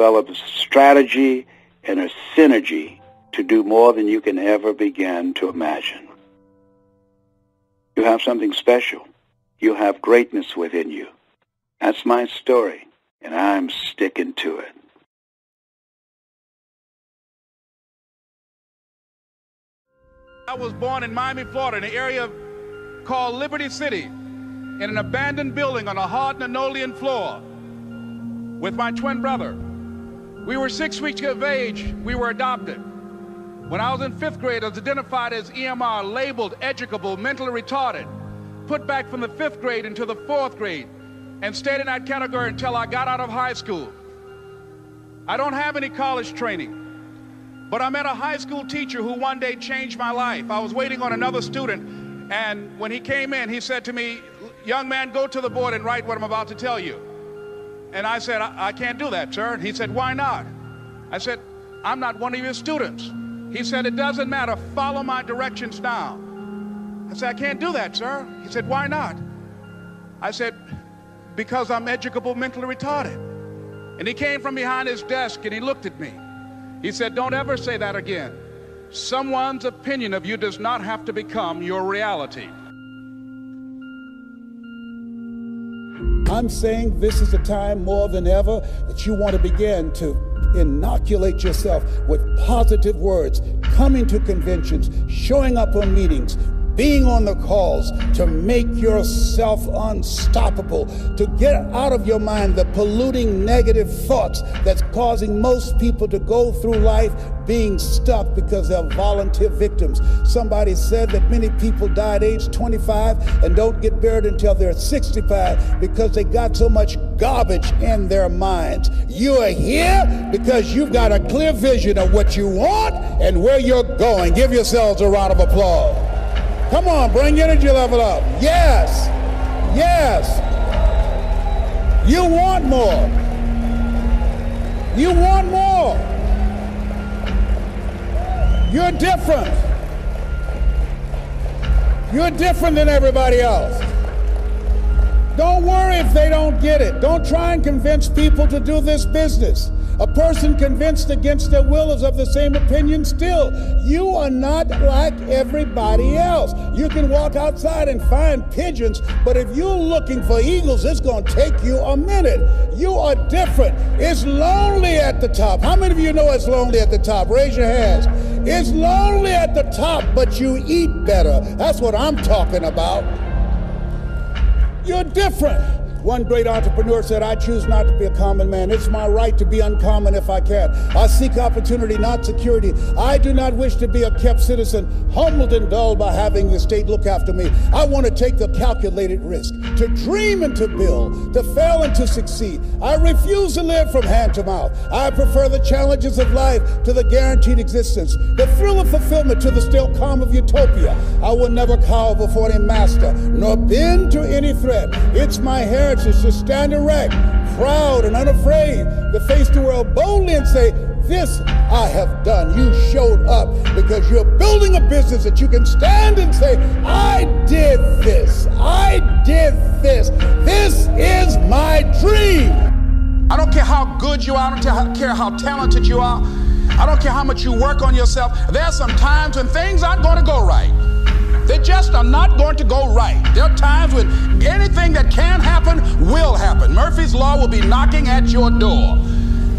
develop a strategy and a synergy to do more than you can ever begin to imagine. You have something special. You have greatness within you. That's my story, and I'm sticking to it. I was born in Miami, Florida, in an area called Liberty City, in an abandoned building on a hard linoleum floor with my twin brother. We were six weeks of age. We were adopted. When I was in fifth grade, I was identified as EMR, labeled educable, mentally retarded, put back from the fifth grade into the fourth grade, and stayed in that category until I got out of high school. I don't have any college training. But I met a high school teacher who one day changed my life. I was waiting on another student, and when he came in, he said to me, Young man, go to the board and write what I'm about to tell you. And I said, I, I can't do that, sir. And he said, Why not? I said, I'm not one of your students. He said, It doesn't matter. Follow my directions now. I said, I can't do that, sir. He said, Why not? I said, Because I'm educable mentally retarded. And he came from behind his desk and he looked at me. He said, Don't ever say that again. Someone's opinion of you does not have to become your reality. I'm saying this is a time more than ever that you want to begin to inoculate yourself with positive words, coming to conventions, showing up on meetings, being on the calls to make yourself unstoppable, to get out of your mind the polluting negative thoughts that's causing most people to go through life being stuck because they're volunteer victims. Somebody said that many people die at age 25 and don't get buried until they're 65 because they got so much garbage in their minds. You are here because you've got a clear vision of what you want and where you're going. Give yourselves a round of applause. Come on, bring your energy level up. Yes. Yes. You want more. You want more. You're different. You're different than everybody else. Don't worry if they don't get it. Don't try and convince people to do this business. A person convinced against their will is of the same opinion still. You are not like everybody else. You can walk outside and find pigeons, but if you're looking for eagles, it's going to take you a minute. You are different. It's lonely at the top. How many of you know it's lonely at the top? Raise your hands. It's lonely at the top, but you eat better. That's what I'm talking about. You're different. One great entrepreneur said, I choose not to be a common man. It's my right to be uncommon if I can. I seek opportunity, not security. I do not wish to be a kept citizen, humbled and dulled by having the state look after me. I want to take the calculated risk, to dream and to build, to fail and to succeed. I refuse to live from hand to mouth. I prefer the challenges of life to the guaranteed existence, the thrill of fulfillment to the still calm of utopia. I will never cower before any master, nor bend to any threat. It's my hair is to stand erect, proud and unafraid, to face the world boldly and say, This I have done. You showed up because you're building a business that you can stand and say, I did this. I did this. This is my dream. I don't care how good you are, I don't care how talented you are, I don't care how much you work on yourself. There are some times when things aren't going to go right. They just are not going to go right. There are times when anything that can happen will happen. Murphy's Law will be knocking at your door.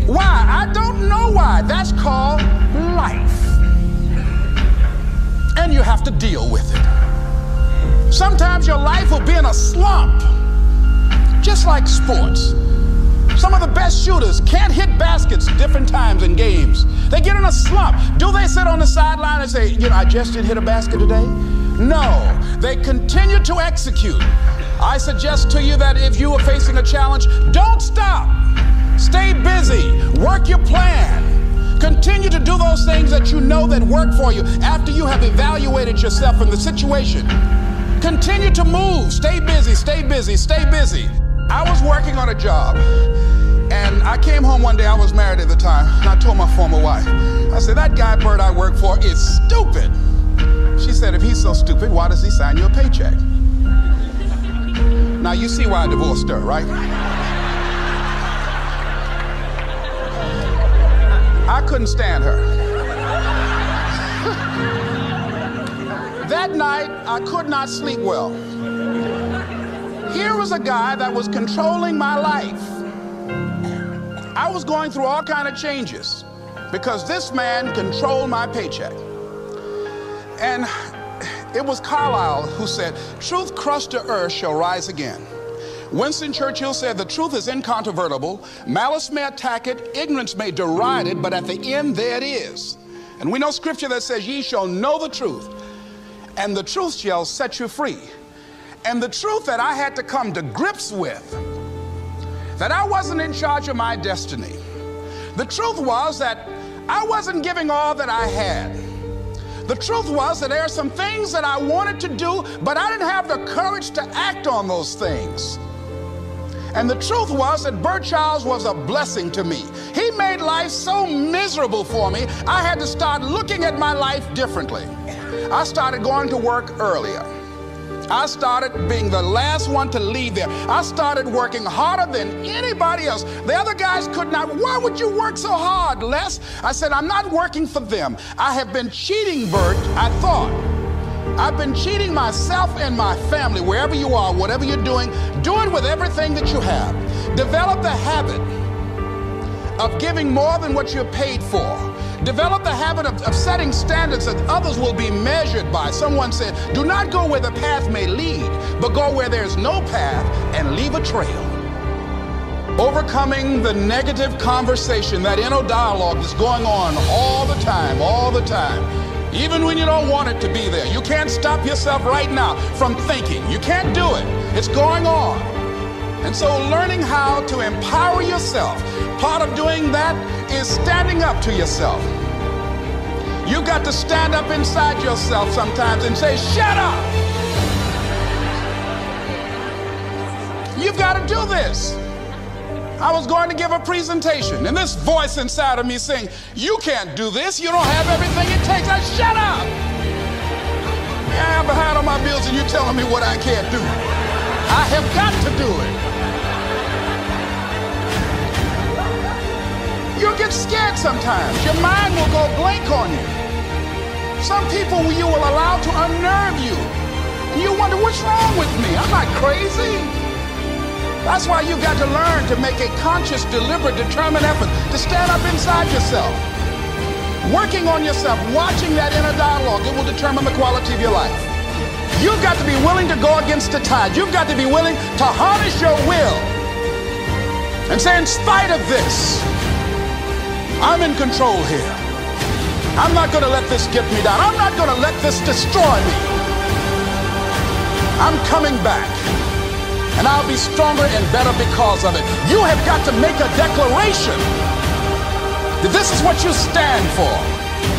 Why? I don't know why. That's called life. And you have to deal with it. Sometimes your life will be in a slump, just like sports. Some of the best shooters can't hit baskets different times in games. They get in a slump. Do they sit on the sideline and say, you know, I just didn't hit a basket today? No, they continue to execute. I suggest to you that if you are facing a challenge, don't stop. Stay busy. Work your plan. Continue to do those things that you know that work for you after you have evaluated yourself in the situation. Continue to move. Stay busy, stay busy, stay busy. I was working on a job and I came home one day, I was married at the time, and I told my former wife, I said, that guy Bert I work for is stupid. She said, if he's so stupid, why does he sign you a paycheck? Now you see why I divorced her, right? I couldn't stand her. that night, I could not sleep well. Here was a guy that was controlling my life. I was going through all kind of changes because this man controlled my paycheck. And it was Carlyle who said, Truth crushed to earth shall rise again. Winston Churchill said, The truth is incontrovertible. Malice may attack it, ignorance may deride it, but at the end, there it is. And we know scripture that says, Ye shall know the truth, and the truth shall set you free. And the truth that I had to come to grips with, that I wasn't in charge of my destiny. The truth was that I wasn't giving all that I had. The truth was that there are some things that I wanted to do, but I didn't have the courage to act on those things. And the truth was that Bert Childs was a blessing to me. He made life so miserable for me, I had to start looking at my life differently. I started going to work earlier. I started being the last one to leave there. I started working harder than anybody else. The other guys could not. Why would you work so hard, Les? I said, I'm not working for them. I have been cheating, Bert, I thought. I've been cheating myself and my family, wherever you are, whatever you're doing, do it with everything that you have. Develop the habit of giving more than what you're paid for. Develop the habit of, of, setting standards that others will be measured by. Someone said, Do not go where the path may lead, but go where there's no path and leave a trail. Overcoming the negative conversation, that inner dialogue that's going on all the time, all the time. Even when you don't want it to be there. You can't stop yourself right now from thinking. You can't do it. It's going on. And so learning how to empower yourself, part of doing that is standing up to yourself. You've got to stand up inside yourself sometimes and say, shut up. You've got to do this. I was going to give a presentation, and this voice inside of me saying, You can't do this. You don't have everything it takes. I shut up. Yeah, I'm behind on my bills, and you're telling me what I can't do. I have got to do it. Sometimes. Your mind will go blank on you. Some people you will allow to unnerve you. And you wonder, what's wrong with me? I'm not crazy. That's why you've got to learn to make a conscious, deliberate, determined effort to stand up inside yourself. Working on yourself, watching that inner dialogue, it will determine the quality of your life. You've got to be willing to go against the tide. You've got to be willing to harness your will and say, in spite of this, I'm in control here. I'm not going to let this get me down. I'm not going to let this destroy me. I'm coming back. And I'll be stronger and better because of it. You have got to make a declaration that this is what you stand for.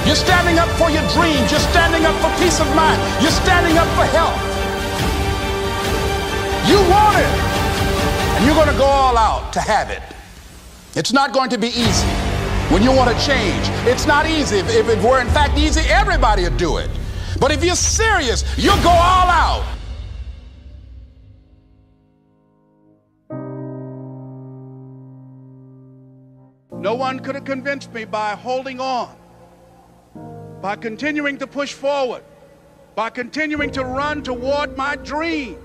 You're standing up for your dreams. You're standing up for peace of mind. You're standing up for health. You want it. And you're going to go all out to have it. It's not going to be easy when you want to change. It's not easy. If, if it were in fact easy, everybody would do it. But if you're serious, you'll go all out. No one could have convinced me by holding on, by continuing to push forward, by continuing to run toward my dream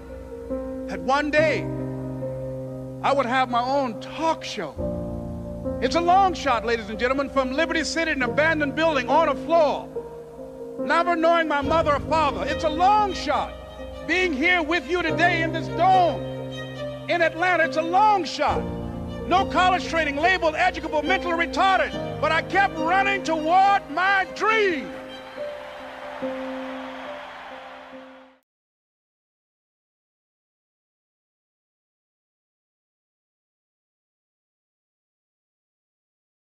that one day I would have my own talk show. It's a long shot, ladies and gentlemen, from Liberty City, an abandoned building on a floor, never knowing my mother or father. It's a long shot. Being here with you today in this dome in Atlanta, it's a long shot. No college training, labeled educable, mentally retarded, but I kept running toward my dream.